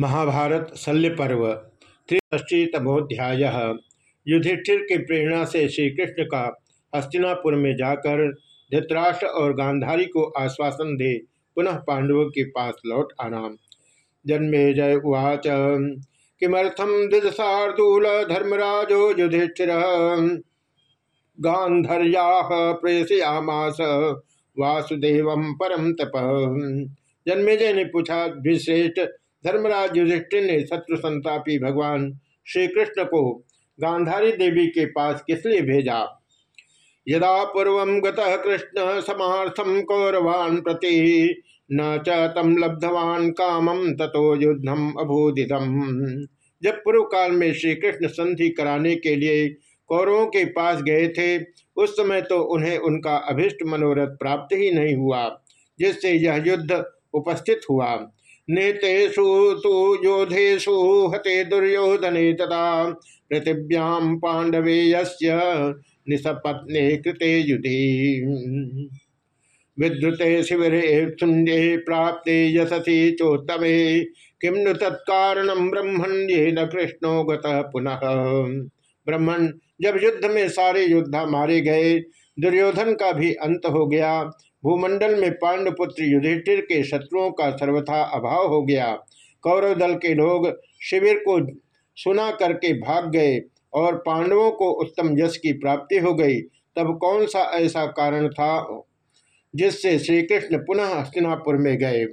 महाभारत शल्य पर्व त्रिष्टीतमोध्याय युधिष्ठिर की प्रेरणा से श्री कृष्ण का हस्तिनापुर में जाकर धृतराष्ट्र और गांधारी को आश्वासन दे पुनः पांडवों के पास लौट आना। जन्मे जय उवाच किमर्थम दिदशार्दूल धर्मराजो युधिष्ठिर? गांधर्या प्रेषयामास, वासुदेव परम तप। जन्मेजय ने पूछा, विश्रेष्ठ धर्मराज युधिष्ठिर ने शत्रु संतापी भगवान श्री कृष्ण को गांधारी देवी के पास किस लिए भेजा? यदा पूर्व गतः कृष्ण समार्थम कौरवान प्रति न च तम लब्धवान कामम ततो युद्धम अभूदितम जब पूर्व काल में श्री कृष्ण संधि कराने के लिए कौरवों के पास गए थे, उस समय तो उन्हें उनका अभिष्ट मनोरथ प्राप्त ही नहीं हुआ, जिससे यह युद्ध उपस्थित हुआ। नेतेषु तो योधेशु हते दुर्योधने तथा पृथिव्याम पांडवे यस्य निसपत्ने कृते युधि। विद्रुते शिविरे शून्ये प्राप्ते यशसी चोत्तमे किम नु तत्कारणम ब्रह्मण ये कृष्णो गतः पुनः। ब्रह्मण जब युद्ध में सारे योद्धा मारे गए, दुर्योधन का भी अंत हो गया। भूमंडल में पांडुपुत्र युधिष्ठिर के शत्रुओं का सर्वथा अभाव हो गया। कौरव दल के लोग शिविर को सुना करके भाग गए और पांडवों को उत्तम यश की प्राप्ति हो गई। तब कौन सा ऐसा कारण था जिससे श्री कृष्ण पुनः हस्तिनापुर में गए?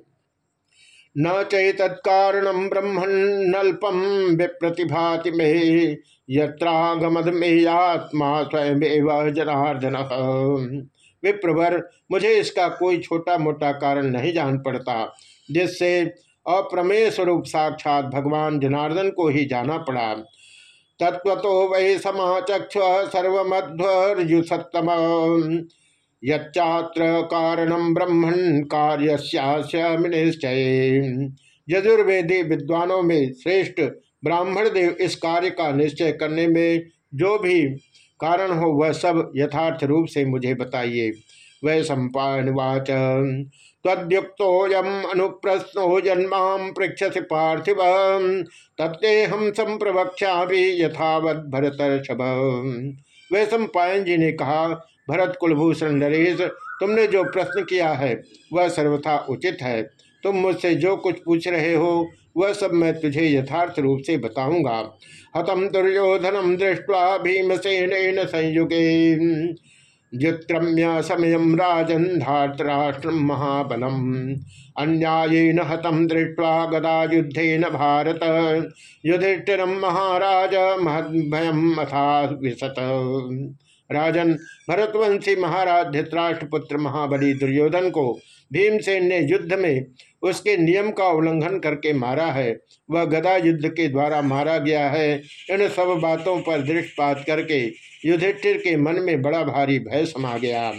न चैतत्कारणम ब्रह्मण नल्पम विप्रतिभाति में यत्रागमद में आत्मा स्वयं जनार्दन। विप्रवर मुझे इसका कोई छोटा मोटा कारण नहीं जान पड़ता, जिससे अप्रमेय स्वरूप साक्षात भगवान जनार्दन को ही जाना पड़ा। तत्व तो वही समाचक्ष सर्वमध्वर्युसत्तम यच्चात्र कारणम ब्रह्मण कार्य निश्चय यजुर्वेदी विद्वानों में श्रेष्ठ ब्राह्मण देव इस कार्य का निश्चय करने में जो भी कारण हो वह सब यथार्थ रूप से मुझे बताइए। वह सम्पावाच तद्युक्तोयम अनुप्रश्नो जन्मा पृक्षति पार्थिव। तत्ते हम संप्रवक्षा भी यथावत भरत वह सम्पायन जी ने कहा, भरत कुलभूषण नरेश, तुमने जो प्रश्न किया है, वह सर्वथा उचित है। तुम मुझसे जो कुछ पूछ रहे हो, वह सब मैं तुझे यथार्थ रूप से बताऊँगा। हतम दुर्योधनम दृष्टवा भीमसेन संयुगे। जुत्रम्य समय राजन धातराष्ट्र महाबलम। अन्यायन हतम दृष्टवा गदा युद्धेन भारत। युधिष्ठिर महाराज महद्भयम अथा विशत राजन भरतवंशी महाराज धृतराष्ट्र पुत्र महाबली दुर्योधन को भीमसेन ने युद्ध में उसके नियम का उल्लंघन करके मारा है। वह गदा युद्ध के द्वारा मारा गया है। इन सब बातों पर दृष्टिपात करके युधिष्ठिर के मन में बड़ा भारी भय समा गया।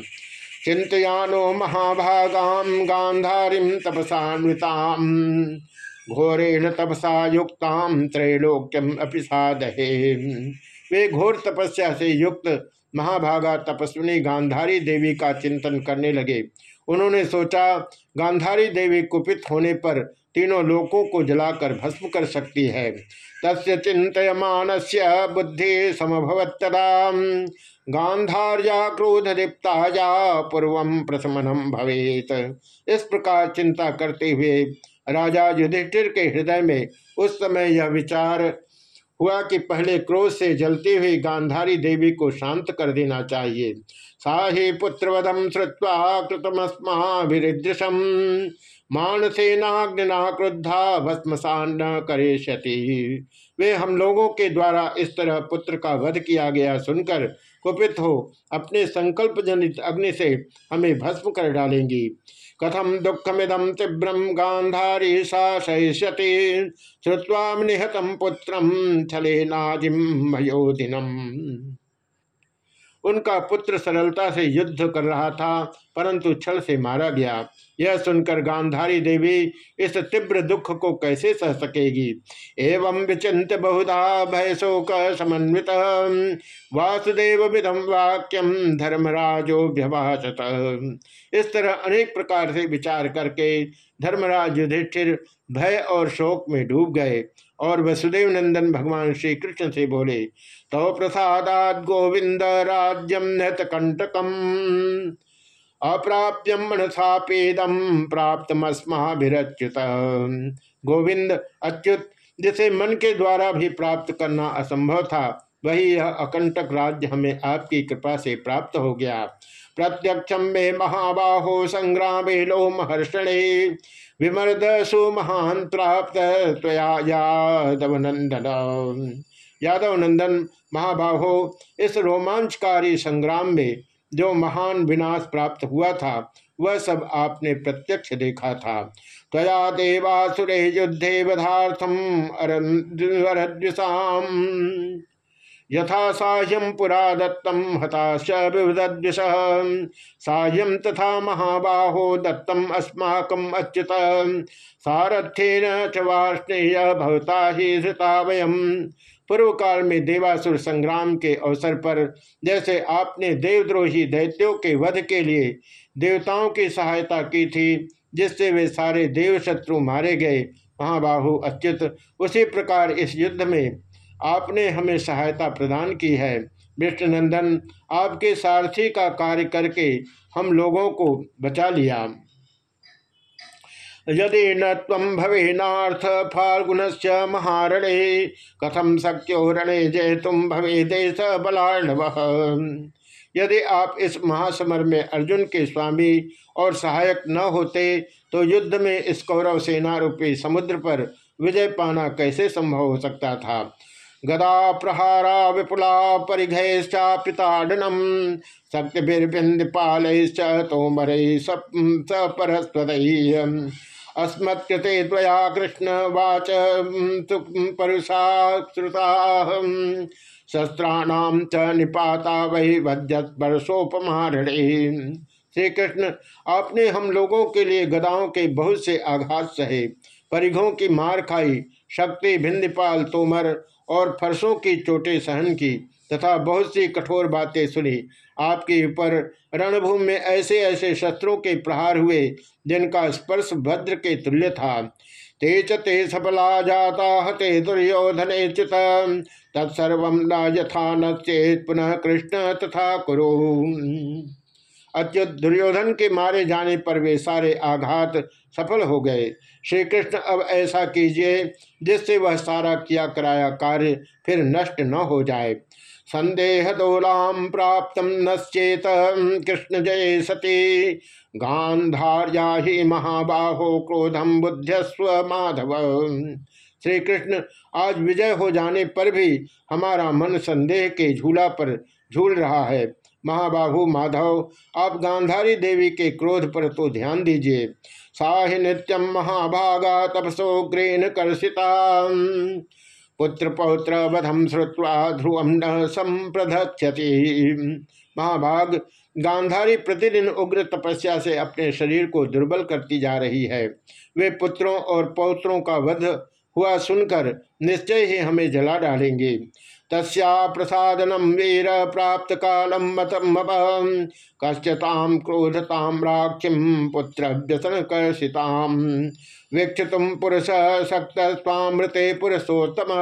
चिंतयानो महाभागाम गांधारीम तपसान्विताम, घोरेण तपसा युक्ताम त्रैलोक्यम अपिसादहे। वे घोर तपस्या से युक्त महाभागा तपस्विनी गांधारी देवी का चिंतन करने लगे। उन्होंने सोचा, गांधारी देवी कुपित होने पर तीनों लोकों को जलाकर भस्म कर सकती है। तस्य चिंतमान से बुद्धि समभवत्तदा गांधार्या क्रोध दीप्ताया पूर्व प्रशमनम भवेत। इस प्रकार चिंता करते हुए राजा युधिष्ठिर के हृदय में उस समय यह विचार हुआ कि पहले क्रोध से जलती हुई गांधारी देवी को शांत कर देना चाहिए। साहि पुत्रवधम श्रुवा कृतमस्माभिदृशम मानसेनाग्निना क्रुद्धा भस्मसान न वे हम लोगों के द्वारा इस तरह पुत्र का वध किया गया सुनकर कुपित हो अपने संकल्प जनित अग्नि से हमें भस्म कर डालेंगी। कथम दुखमिदम तीव्रम गांधारी सा सहिष्यति श्रुवा निहतम पुत्रम छले नाजिम मयोदिनम। उनका पुत्र सरलता से युद्ध कर रहा था, परंतु छल से मारा गया। यह सुनकर गांधारी देवी इस तीव्र दुख को कैसे सह सकेगी? एवं विचिंत बहुधा भय शोक समन्वित। वासुदेव विधम वाक्यम धर्मराजो व्यभाषत इस तरह अनेक प्रकार से विचार करके धर्मराज युधिष्ठिर भय और शोक में डूब गए और वसुदेव नंदन भगवान श्री कृष्ण से बोले तो प्रसादात गोविंद राज्यम नत कंटकम अप्राप्यम मनसापेदम प्राप्त मस्माभिरच्युत गोविंद अच्युत, जिसे मन के द्वारा भी प्राप्त करना असंभव था, वही यह अकंटक राज्य हमें आपकी कृपा से प्राप्त हो गया। प्रत्यक्षम में महाबाहो संग्राम लो महर्षणे विमर्द सुमहान प्राप्त यादव नंदन यादव नंदन महाबाहो, इस रोमांचकारी संग्राम में जो महान विनाश प्राप्त हुआ था, वह सब आपने प्रत्यक्ष देखा था। तया देवासुरे युद्धे वधार्थम अरद्विषाम यथा साह्यम पुरा दत्तम हताश विवद्विष साह्यम तथा महाबाहो दत्तम अस्माकम अच्युत। सारथ्येन च वार्ष्णेय भवता ही धृता वयम। पूर्व काल में देवासुर संग्राम के अवसर पर जैसे आपने देवद्रोही दैत्यों के वध के लिए देवताओं की सहायता की थी, जिससे वे सारे देव शत्रु मारे गए, महाबाहु अच्युत। उसी प्रकार इस युद्ध में आपने हमें सहायता प्रदान की है। विष्णुनंदन आपके सारथी का कार्य करके हम लोगों को बचा लिया। यदि न तम भवेनाथ फाल्गुन से महारणे कथम शक्यो रणे जय तुम भवे देश बलाणव यदि आप इस महासमर में अर्जुन के स्वामी और सहायक न होते तो युद्ध में इस कौरव सेना रूपी समुद्र पर विजय पाना कैसे संभव हो सकता था? गदा प्रहारा विपुला परिघैश्चापिताडनम शक्तिर्बिंदपाल तोमर सपरस्वत अस्मत्कृते त्वया कृष्ण वाच परुषा श्रुता। शस्त्राणाम च निपाता वही वज्जत परसोपमारणे। श्री कृष्ण आपने हम लोगों के लिए गदाओं के बहुत से आघात सहे, परिघों की मार खाई, शक्ति भिंदपाल तोमर और फरसों की चोटें सहन की, तथा बहुत सी कठोर बातें सुनी। आपके ऊपर रणभूमि में ऐसे ऐसे शस्त्रों के प्रहार हुए, जिनका स्पर्श भद्र के तुल्य था। ते चे सफला जाता हते दुर्योधन च्युत तत्सर्व न यथा चेत पुनः कृष्ण तथा कुरु। अच्युत दुर्योधन के मारे जाने पर वे सारे आघात सफल हो गए। श्री कृष्ण अब ऐसा कीजिए, जिससे वह सारा किया कराया कार्य फिर नष्ट न हो जाए। संदेह दोलाम प्राप्त नश्चेत। कृष्ण जय सती। गांधार्या ही महाबाहो क्रोधम बुद्धस्व माधव। श्री कृष्ण आज विजय हो जाने पर भी हमारा मन संदेह के झूला पर झूल रहा है। महाबाहु माधव, आप गांधारी देवी के क्रोध पर तो ध्यान दीजिए। साहि नित्यम महाभागा तपसोग्रेन कर्षिता पुत्र पौत्र वधम श्रुवा ध्रुवम न संप्रधक्षति महाभाग, गांधारी प्रतिदिन उग्र तपस्या से अपने शरीर को दुर्बल करती जा रही है। वे पुत्रों और पौत्रों का वध हुआ सुनकर निश्चय ही हमें जला डालेंगे। तस्या प्रसादनम वीर प्राप्त कालम मतम कश्यताम क्रोधताम राक्षिम पुत्र व्यसन कर्षिताम वीक्षितुम पुरुष शक्त स्वामृते पुरुषोत्तम।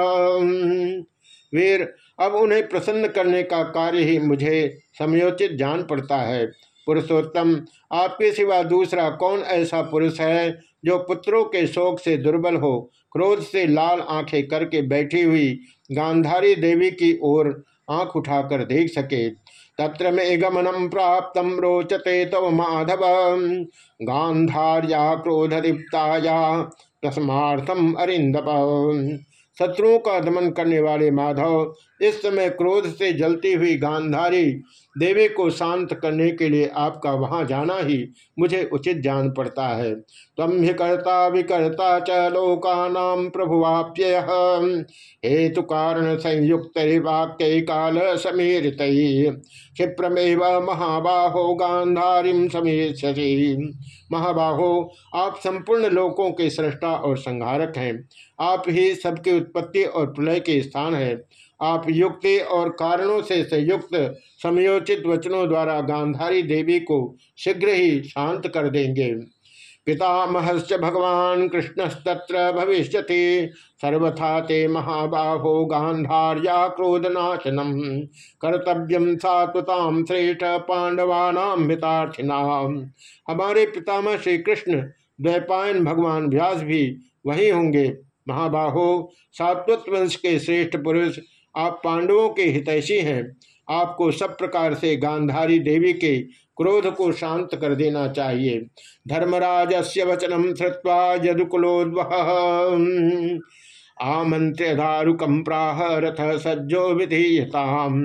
वीर, अब उन्हें प्रसन्न करने का कार्य ही मुझे समयोचित जान पड़ता है। पुरुषोत्तम, आपके सिवा दूसरा कौन ऐसा पुरुष है जो पुत्रों के शोक से दुर्बल हो, क्रोध से लाल आँखें करके बैठी हुई गांधारी देवी की ओर आँख उठाकर देख सके। तत्र में गमनम प्राप्त रोचते तव माधव गांधार्या क्रोधदीप्ताया तस्मार्थम अरिंदप शत्रुओं का दमन करने वाले माधव इस समय क्रोध से जलती हुई गांधारी देवी को शांत करने के लिए आपका वहाँ जाना ही मुझे उचित जान पड़ता है। तम ही कर्ता विकर्ता च लोकानाम प्रभुवाप्य हेतु कारण संयुक्त वाक्य काल समीरित। क्षिप्रमेव महाबाहो गांधारी समीक्षसी। महाबाहो, आप संपूर्ण लोकों के सृष्टा और संहारक हैं। आप ही सबकी उत्पत्ति और प्रलय के स्थान है। आप युक्ति और कारणों से संयुक्त, समयोचित वचनों द्वारा गांधारी देवी को शीघ्र ही शांत कर देंगे। पितामहश्च भगवान कृष्णस्तत्र भविष्य सर्वथा ते महाबाहो गांधार्या क्रोधनाशनम। कर्तव्यम सात्वताम श्रेष्ठ पांडवानाम हितार्थिनाम। हमारे पितामह श्री कृष्ण द्वैपायन भगवान व्यास भी वही होंगे। महाबाहो सात्वत वंश के श्रेष्ठ पुरुष आप पांडवों के हितैषी हैं। आपको सब प्रकार से गांधारी देवी के क्रोध को शांत कर देना चाहिए। धर्मराज से वचनम श्रुवा यदुकुलोद्व आमंत्र्य दारुकम प्राह रथ सज्जो विधीयताम।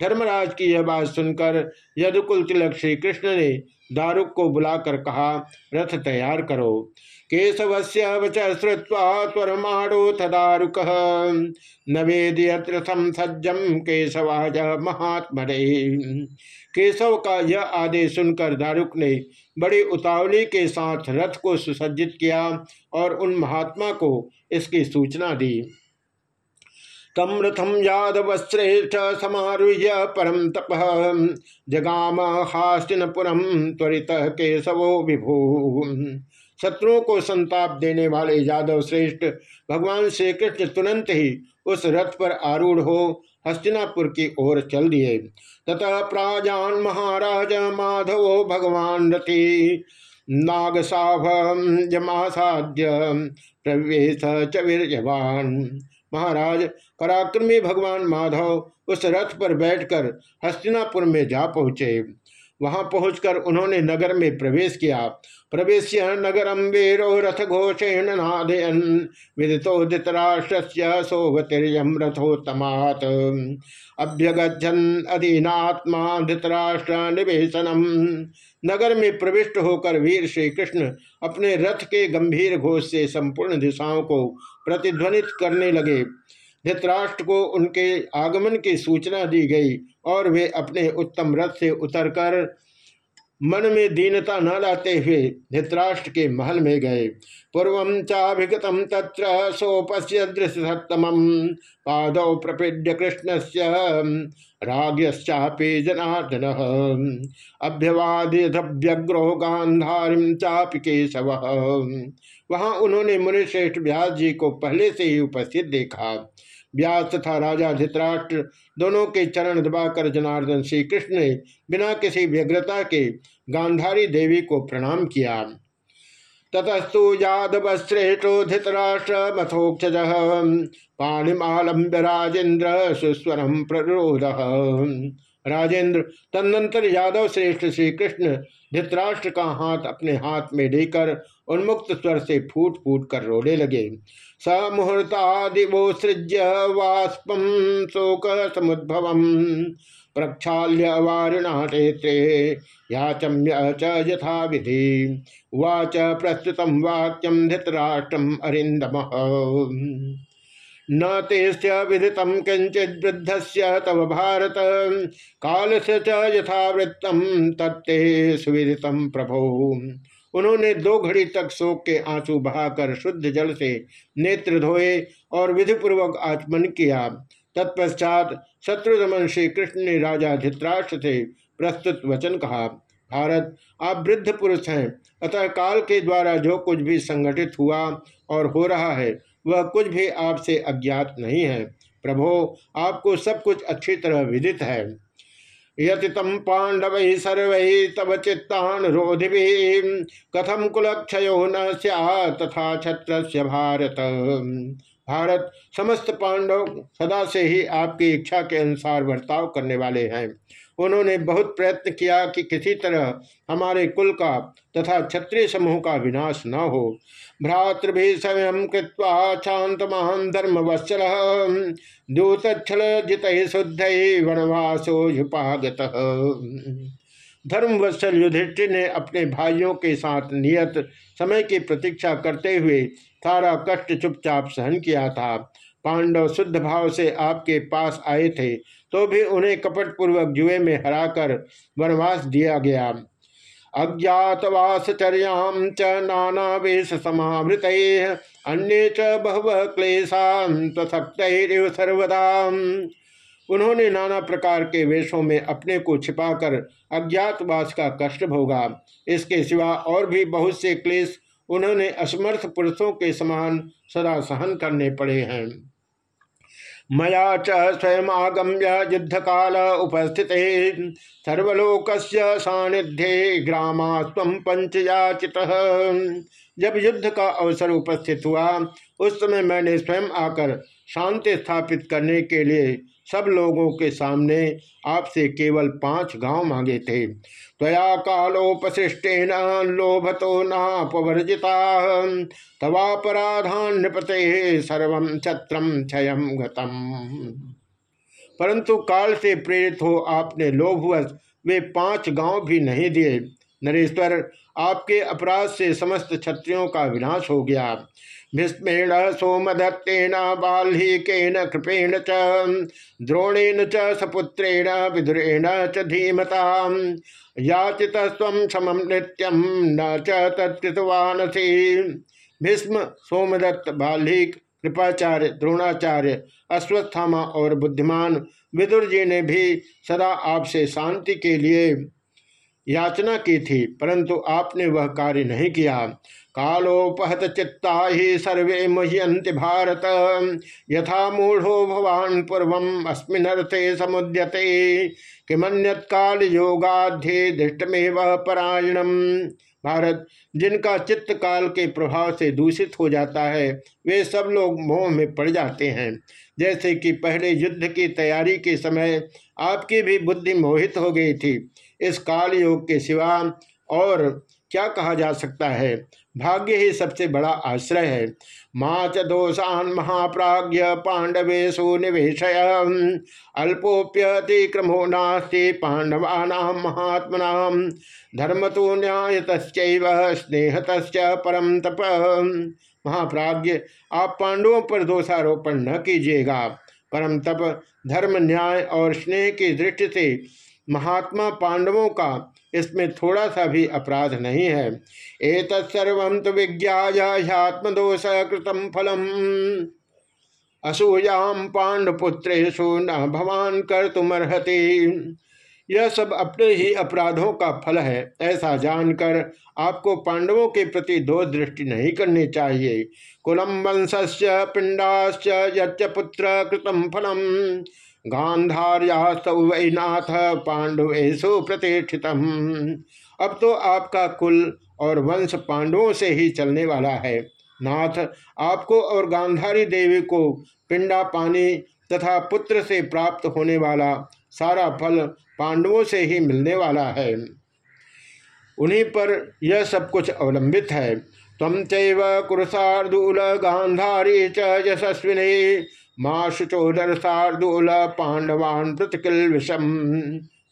धर्मराज की यह बात सुनकर यदुकुल तिलक श्री कृष्ण ने दारुक को बुलाकर कहा, रथ तैयार करो। केशव से वच श्रुवा त्वरमाणोथ दारुक नवेदयत्रथम सज्जम केशवाज महात्मरे केशव का यह आदेश सुनकर दारुक ने बड़ी उतावली के साथ रथ को सुसज्जित किया और उन महात्मा को इसकी सूचना दी। तम रथम यादवश्रेष्ठ समारुह्य परम तप। जगाम हास्तिनपुरम त्वरित केशवो विभू। शत्रुओं को संताप देने वाले यादव श्रेष्ठ भगवान श्री कृष्ण तुरंत ही उस रथ पर आरूढ़ हो हस्तिनापुर की ओर चल दिए। तथा प्राजान महाराज माधवो भगवान रथी, नागसाभ जमासाध्य प्रवेश चवीरवान महाराज, पराक्रमी भगवान माधव उस रथ पर बैठकर हस्तिनापुर में जा पहुँचे। वहाँ पहुंचकर उन्होंने नगर में प्रवेश किया। प्रवेश नगरम वीरो रथ घोषेण नादयन विदितो धृतराष्ट्र सोवतिर्यम रथोत्तमात्। अभ्यगछन अधीनात्मा धृतराष्ट्र निवेशनम नगर में प्रविष्ट होकर वीर श्री कृष्ण अपने रथ के गंभीर घोष से संपूर्ण दिशाओं को प्रतिध्वनित करने लगे। धृतराष्ट्र को उनके आगमन की सूचना दी गई और वे अपने उत्तम रथ से उतरकर मन में दीनता न लाते हुए धृतराष्ट्र के महल में गए। पूर्व चाभिगत तत्र सोपस्य दृश्यतम पाद प्रपीड्य कृष्ण से राग्यश्चापे जनार्दन। अभ्यवादिभ्यग्रो गांधारी चापि केशव। वहाँ उन्होंने मुनिश्रेष्ठ व्यास जी को पहले से ही उपस्थित देखा। व्यास तथा राजा धित्राष्ट्र दोनों के चरण दबाकर जनार्दन श्री कृष्ण ने बिना किसी व्यग्रता के गांधारी देवी को प्रणाम किया। ततस्तु यादव श्रेष्ठो धृतराष्ट्र मथोक्षज पाणिमालंब्य राजेन्द्र सुस्वरम प्ररोध राजेंद्र तदनंतर यादव श्रेष्ठ श्री कृष्ण धृतराष्ट्र का हाथ अपने हाथ में लेकर उन्मुक्त स्वर से फूट फूट कर रोने लगे। स मुहूर्तादिवोसृज्य वाष्पम शोक समुद्भव प्रक्षाल्य वारिणाटेत्रे याचम्य च यथा विधि वाच प्रस्तुत वाक्यम धृतराष्ट्रम अरिंदम न तेस्य विदित से तव भारत काल से यथावृत्तम तत्ते सुविदित प्रभो। उन्होंने दो घड़ी तक शोक के आँसू बहाकर शुद्ध जल से नेत्र धोए और विधिपूर्वक आचमन किया। तत्पश्चात शत्रुदमन श्री कृष्ण ने राजा धित्राष्ट्र से प्रस्तुत वचन कहा, भारत, आप वृद्ध पुरुष हैं। अतः काल के द्वारा जो कुछ भी संगठित हुआ और हो रहा है, वह कुछ भी आपसे अज्ञात नहीं है। प्रभो, आपको सब कुछ अच्छी तरह विदित है। यतितम पांडव सर्व तब चित्तान रोधि कथम कुलक्षयो न तथा छत्र भारत। भारत समस्त पांडव सदा से ही आपकी इच्छा के अनुसार बर्ताव करने वाले हैं। उन्होंने बहुत प्रयत्न किया कि किसी तरह हमारे कुल का तथा क्षत्रिय समूह का विनाश न हो। भ्रातृभि स्वयं कृत्वा शांत महान धर्म वत्सल दूतल जित शुद्ध वनवासो युपागत। धर्म वत्सल युधिष्ठिर ने अपने भाइयों के साथ नियत समय की प्रतीक्षा करते हुए सारा कष्ट चुपचाप सहन किया था। पांडव शुद्ध भाव से आपके पास आए थे तो भी उन्हें कपटपूर्वक जुए में हराकर वनवास दिया गया। अज्ञातवासचर्याम च नाना वेश समावृत, अन्य च बहु क्लेशांत सर्वदा। उन्होंने नाना प्रकार के वेशों में अपने को छिपाकर अज्ञातवास का कष्ट भोगा। इसके सिवा और भी बहुत से क्लेश उन्होंने असमर्थ पुरुषों के समान सदा सहन करने पड़े हैं। मया च स्वयं आगम्य युद्ध काल उपस्थित। सर्वलोक सानिध्ये ग्रामा स्व पंचयाचित जब युद्ध का अवसर उपस्थित हुआ, उस समय मैंने स्वयं आकर शांति स्थापित करने के लिए सब लोगों के सामने आपसे केवल पाँच गाँव मांगे थे। तया कालोपशिष्टेन लोभतो नापवर्जिता तवापराधान नृपते सर्व छत्रम क्षय गतम। परंतु काल से प्रेरित हो आपने लोभवश वे पाँच गाँव भी नहीं दिए। नरेश्वर, आपके अपराध से समस्त क्षत्रियों का विनाश हो गया। भीष्मेण सोमदत्तेन बाल्हीकेन कृपेण च, द्रोणेन च, सपुत्रेण, विदुरेण च धीमता। याचित स्व समम नित्यम न च भीष्म, सोमदत्त बाल्हीक कृपाचार्य, द्रोणाचार्य अश्वत्थामा और बुद्धिमान विदुर जी ने भी सदा आपसे शांति के लिए याचना की थी, परंतु आपने वह कार्य नहीं किया। कालोपहत चित्ता ही सर्वे मुह्यंति भारत। यथा मूढ़ो भवान पूर्व अस्मिनर्थे समुद्यते। किमन्यत काल योगाध्ये दृष्टमेव परायणम। भारत, जिनका चित्त काल के प्रभाव से दूषित हो जाता है, वे सब लोग मोह में पड़ जाते हैं। जैसे कि पहले युद्ध की तैयारी के समय आपकी भी बुद्धि मोहित हो गई थी। इस काल योग के सिवा और क्या कहा जा सकता है? भाग्य ही सबसे बड़ा आश्रय है। माँ च दोषान महाप्राज्य पांडवे सुनिवेशय अल्पोप्यतिक्रमो नास्ति पांडवाना महात्मना। धर्म तो न्याय स्नेहत परम तप। महाप्राज्य आप पांडवों पर दोषारोपण न कीजिएगा। परम तप, धर्म, न्याय और स्नेह की दृष्टि से महात्मा पांडवों का इसमें थोड़ा सा भी अपराध नहीं है। एक तत्सर्व तो विज्ञात्मदोष कृतम फलम। असूयाम पांडपुत्रेशु न भवान कर तुम यह सब अपने ही अपराधों का फल है, ऐसा जानकर आपको पांडवों के प्रति दो दृष्टि नहीं करनी चाहिए। कुलम वंशस्य पिंडाश्च यच्च पुत्र कृतम फलम। गांधार्यास्तव वैनाथ पांडवेशु प्रतिष्ठित अब तो आपका कुल और वंश पांडवों से ही चलने वाला है। नाथ, आपको और गांधारी देवी को पिंडा पानी तथा पुत्र से प्राप्त होने वाला सारा फल पांडवों से ही मिलने वाला है। उन्हीं पर यह सब कुछ अवलंबित है। तम चैव कुरसार्दूल गांधारी च माँ शुचोदर शार्दूल पांडवान प्रतिकिल विषम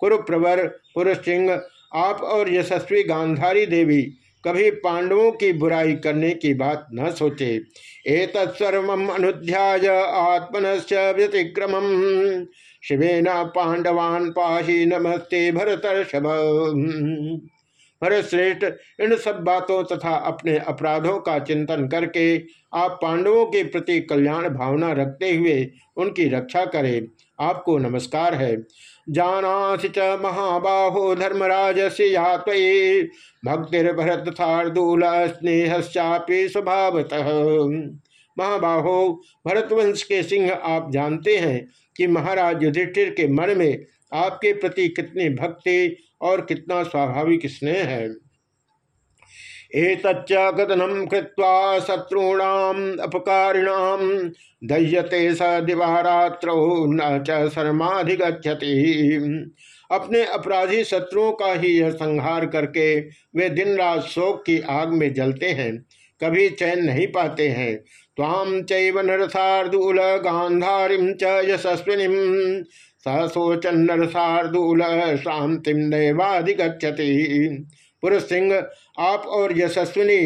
कुरुप्रवर पुरुष सिंह, आप और यशस्वी गांधारी देवी कभी पांडवों की बुराई करने की बात न सोचे। एक तत्सर्व अनुध्याय आत्मन व्यतिक्रम शिवेन पांडवान पाही नमस्ते भरत भरतर्षभ। भरतश्रेष्ठ इन सब बातों तथा अपने अपराधों का चिंतन करके आप पांडवों के प्रति कल्याण भावना रखते हुए उनकी रक्षा करें। आपको नमस्कार है। जानासी च महाबाहो धर्मराज से यात्वी, भक्तिर्भरत थार्दूल स्नेहश्चापी स्वभावतः। महाबाहो, भरतवंश के सिंह, आप जानते हैं कि महाराज युधिष्ठिर के मन में आपके प्रति कितनी भक्ति और कितना स्वाभाविक स्नेह है। एतच्च कथनम कृत्वा शत्रूणाम अपकारिणाम दह्यते स दिवारात्रो न च शर्माधिगछति अपने अपराधी शत्रुओं का ही यह संहार करके वे दिन रात शोक की आग में जलते हैं, कभी चैन नहीं पाते हैं। ताम चैव नरसार्दूल गांधारी च यशस्विनी सहसोचन नरसार्दूल शांतिम दैवाधिगछति पुरुष सिंह आप और यशस्विनी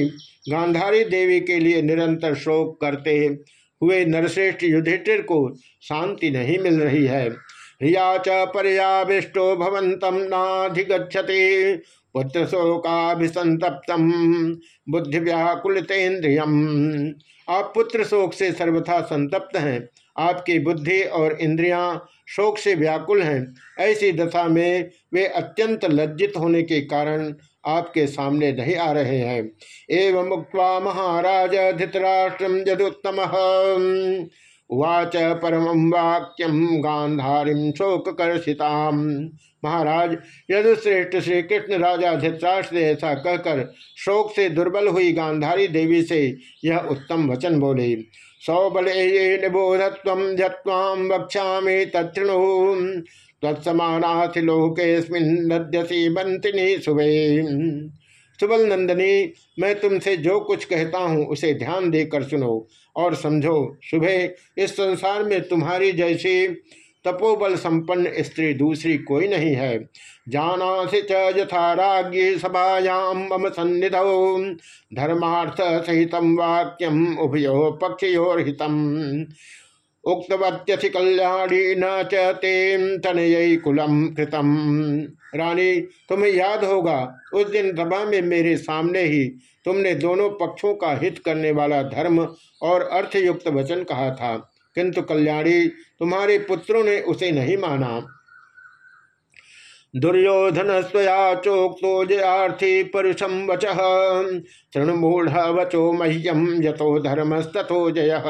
गांधारी देवी के लिए निरंतर शोक करते हुए नरश्रेष्ठ युधिष्ठिर को शांति नहीं मिल रही है। हिया च पर्याविष्टो भवंतम नाधिगछति पुत्र शोकाभिसंतप्तम बुद्धि व्याकुलतेन्द्रियम आप पुत्र शोक से सर्वथा संतप्त हैं। आपकी बुद्धि और इंद्रियाँ शोक से व्याकुल हैं। ऐसी दशा में वे अत्यंत लज्जित होने के कारण आपके सामने नहीं आ रहे हैं। एवं मुक्त महाराज धृतराष्ट्रम यदुत्तम। उवाच परम वाक्यम गांधारी शोक कर्षिताम महाराज, यदुश्रेष्ठ श्री कृष्ण राजा धृतराष्ट्र ने ऐसा कहकर शोक से दुर्बल हुई गांधारी देवी से यह उत्तम वचन बोले। सौबल निबोधत्व झत्वाम वक्षा तृणु तत्समानाथिलोकेस्मिन नद्यसी बंतिनी सुबे सुबल नंदनी मैं तुमसे जो कुछ कहता हूँ, उसे ध्यान देकर सुनो और समझो, सुबह, इस संसार में तुम्हारी जैसी तपोबल संपन्न स्त्री दूसरी कोई नहीं है। जाना से यथा राज्य सभायाम मम सन्निध। धर्मार्थ सहित वाक्यम उभयो पक्षयोहितम उक्तवत्यथि कल्याणी न चेम तनय कुलम कृतम। रानी, तुम्हें याद होगा, उस दिन सभा में मेरे सामने ही तुमने दोनों पक्षों का हित करने वाला धर्म और अर्थयुक्त वचन कहा था। किंतु कल्याणी, तुम्हारे पुत्रों ने उसे नहीं माना। दुर्योधन स्वया चोक्तो जयार्थी परुषम वच। तृणमूढ़ वचो मह्यम यथो धर्मस्तथो जय।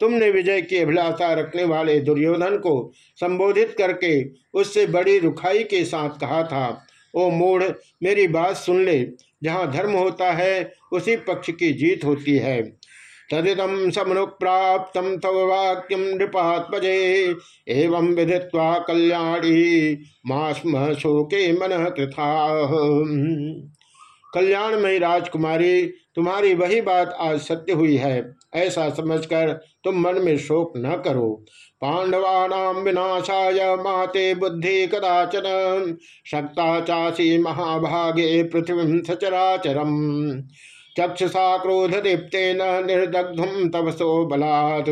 तुमने विजय की अभिलाषा रखने वाले दुर्योधन को संबोधित करके उससे बड़ी रुखाई के साथ कहा था, ओ मूढ़, मेरी बात सुन ले। जहाँ धर्म होता है, उसी पक्ष की जीत होती है। तदिदम समनु प्राप्त तव वाक्यम नृपात्मजे, एवं विधित्वा कल्याणी मास्म शोके मन कृथा। कल्याण कल्याणमयी राजकुमारी, तुम्हारी वही बात आज सत्य हुई है, ऐसा समझकर तुम मन में शोक न करो। पांडवानाम विनाशाय माते बुद्धि कदाचन, शक्ता चासी महाभागे पृथ्वी सचराचरम। चक्षुषा क्रोध दीप्तेन निर्दग्धुम तपसो बलात्।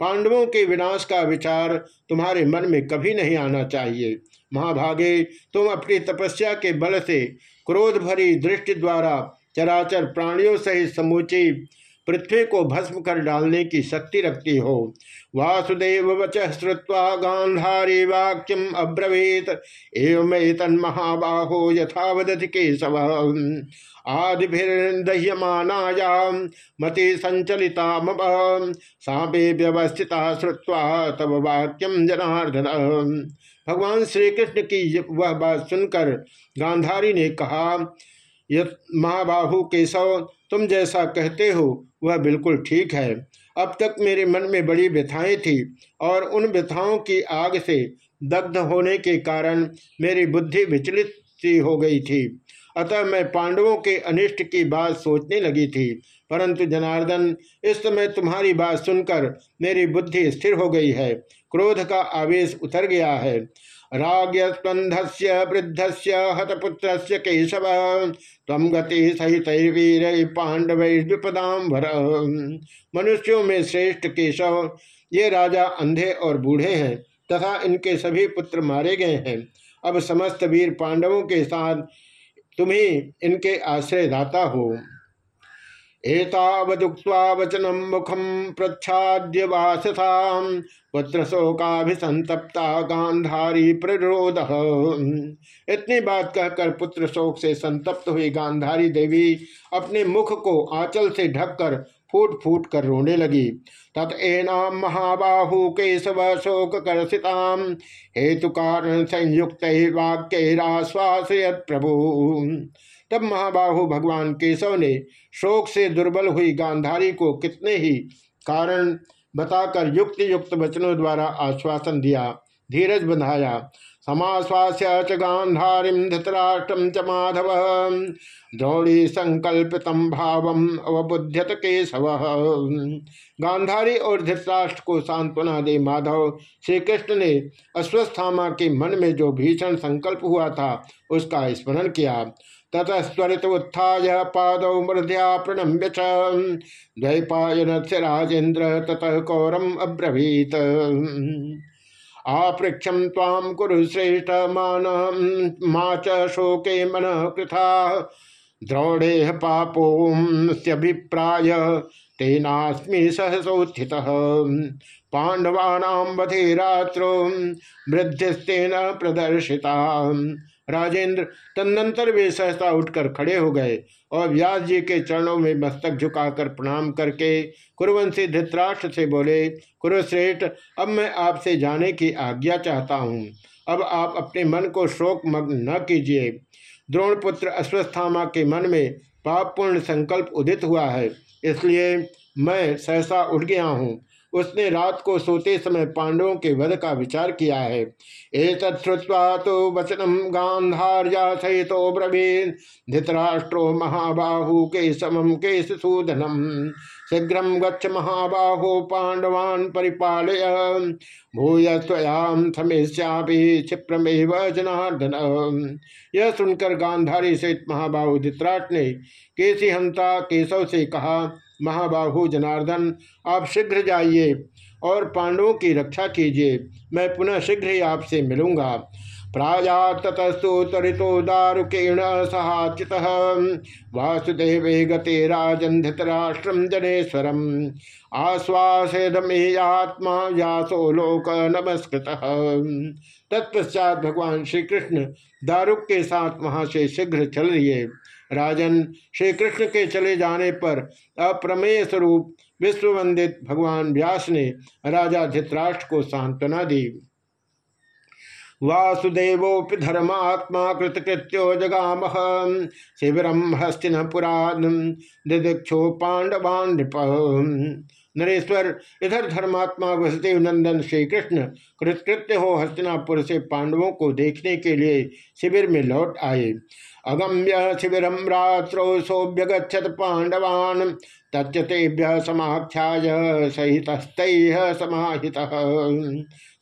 पांडवों के विनाश का विचार तुम्हारे मन में कभी नहीं आना चाहिए। महाभागे, तुम अपनी तपस्या के बल से क्रोध भरी दृष्टि द्वारा चराचर प्राणियों सहित समूची पृथ्वी को भस्म कर डालने की शक्ति रखती हो। वासुदेव वच श्रुवा गांधारी वाक्यम अब्रवीत। एवं महाबाहो यथावदति केशव। आदिभिर्दह्यमानायाम मति संचलिता मम सापे व्यवस्थिता श्रुवा तब वाक्यम जनार्दन। भगवान श्री कृष्ण की वह बात सुनकर गांधारी ने कहा महाबाहु केशव तुम जैसा कहते हो, वह बिल्कुल ठीक है। अब तक मेरे मन में बड़ी व्यथाएँ थी और उन व्यथाओं की आग से दग्ध होने के कारण मेरी बुद्धि विचलित सी हो गई थी। अतः मैं पांडवों के अनिष्ट की बात सोचने लगी थी। परंतु जनार्दन, इस समय तुम्हारी बात सुनकर मेरी बुद्धि स्थिर हो गई है। क्रोध का आवेश उतर गया है। राग्यस्पंध से वृद्ध से हतपुत्र केशव तम गति सहित वीर पांडव विपदाम्बर मनुष्यों में श्रेष्ठ केशव, ये राजा अंधे और बूढ़े हैं, तथा इनके सभी पुत्र मारे गए हैं। अब समस्त वीर पांडवों के साथ तुम्हें इनके आश्रय दाता हो। एतावदुक्त्वा वचनम मुखम प्रच्छाद्य वाससा पुत्र शोकाभिसंतप्ता गांधारी प्ररोध इतनी बात कहकर पुत्र शोक से संतप्त हुई गांधारी देवी अपने मुख को आंचल से ढककर फूट फूट कर रोने लगी। तत एनाम महाबाहु केशव शोक कर्षिताम हेतु कारण संयुक्त वाक्य प्रभु। तब महाबाहु भगवान केशव ने शोक से दुर्बल हुई गांधारी को कितने ही कारण बताकर युक्त युक्त वचनों द्वारा आश्वासन दिया, धीरज बंधाया। समाश्वास्य च गांधारीम धृतराष्ट्रम च माधव। द्रोणी संकल्पित भाव अवबुध्यत केशव। गांधारी और धृतराष्ट्र को सांत्वना दे माधव श्री कृष्ण ने अश्वस्थामा के मन में जो भीषण संकल्प हुआ था, उसका स्मरण किया। ततस्वरित उत्थाय पाद मृदया प्रणम्य द्वैपायन से राजेन्द्र ततः कौरम अब्रवीत। आपृक्षम ताम कुरु श्रेष्ठ मान मा च शोके मन कृथा। द्रौड़े पापोभिप्राय तेनास्मि सहसोत्थित। पांडवानाम वधे रात्रो वृद्धिस्तेन प्रदर्शिता राजेंद्र तदनंतर वे सहसा उठकर खड़े हो गए और व्यास जी के चरणों में मस्तक झुकाकर प्रणाम करके कुरवंशी धृतराष्ट्र से बोले, कुरुश्रेष्ठ, अब मैं आपसे जाने की आज्ञा चाहता हूँ। अब आप अपने मन को शोक मग्न न कीजिए। द्रोणपुत्र अश्वस्थामा के मन में पापपूर्ण संकल्प उदित हुआ है, इसलिए मैं सहसा उठ गया हूँ। उसने रात को सोते समय पांडवों के वध का विचार किया है। एक श्रुवा तो वचनम गांधार्या सहित ब्रवीन। धृतराष्ट्रो महाबाहु के समम के सूदनम शीघ्र गच्छ महाबाहो पांडवान परिपालय। भूय स्वयाम थमेश्यापि क्षिप्रमेव जनार्दन। यह सुनकर गांधारी सहित महाबाहु धित्राट ने केसी हंता केशव से कहा महाबाहु जनार्दन, आप शीघ्र जाइए और पांडवों की रक्षा कीजिए। मैं पुनः शीघ्र ही आपसे मिलूँगा। प्राजातस्तु तरितो दारुकेण सहाचित। वासुदेव गते राजन धृतराष्ट्रम जनेश्वरम आश्वासेदमेयात्मा व्यासो लोक नमस्कृत। तत्पश्चात भगवान श्री कृष्ण दारुक के साथ वहाँ से शीघ्र चल रही राजन श्री कृष्ण के चले जाने पर अप्रमेय स्वरूप विश्ववंदित भगवान व्यास ने राजा धित्राष्ट्र को सांत्वना दी। वासुदेवोपि धर्मात्मा कृतकृत्यो जगाम शिविरम हस्तिनपुरा दिदीक्षो पांडवान नरेश्वर, इधर धर्मात्मा वसुदेव नंदन श्री कृष्ण कृतकृत्य हो हस्तिनापुर से पांडवों को देखने के लिए शिविर में लौट आए। अगम्य शिविरम रात्रो सोभ्यगछत पांडवान तत्यतेभ्य समाख्याय सहित समाहित।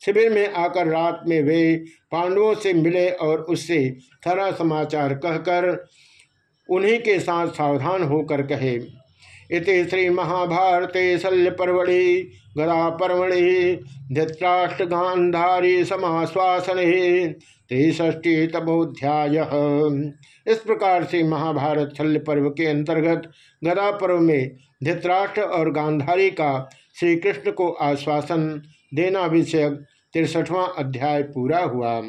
शिविर में आकर रात में वे पांडवों से मिले और उससे थरा समाचार कहकर उन्हीं के साथ सावधान होकर कहे, इति श्री महाभारते शल्य परवड़ी गदा पर्वण धृतराष्ट्र गांधारी समाश्वासन तेष्टि तमोध्याय इस प्रकार से महाभारत शल्य पर्व के अंतर्गत गदा पर्व में धृतराष्ट्र और गांधारी का श्री कृष्ण को आश्वासन देना विषयक तिरसठवां अध्याय पूरा हुआ।